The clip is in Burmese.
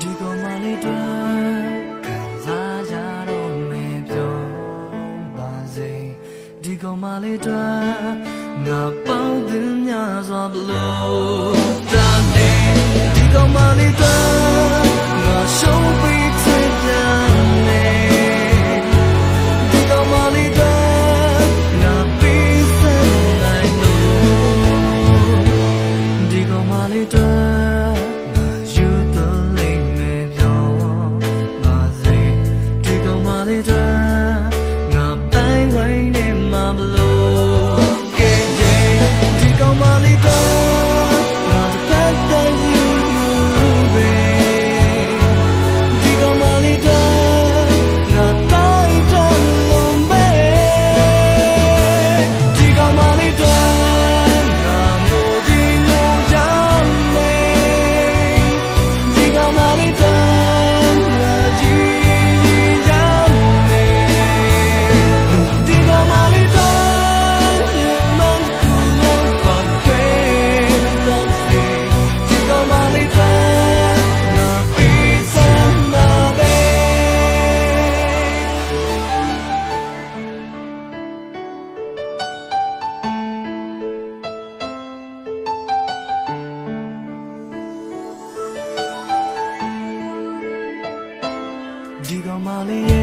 ဒီကောင်မလေးတော့ခံစားကြတော့မေပြောပါစေဒီကောင်မလေးတော့ငါပေါင်းသူများစွာဘလို့ ဒီ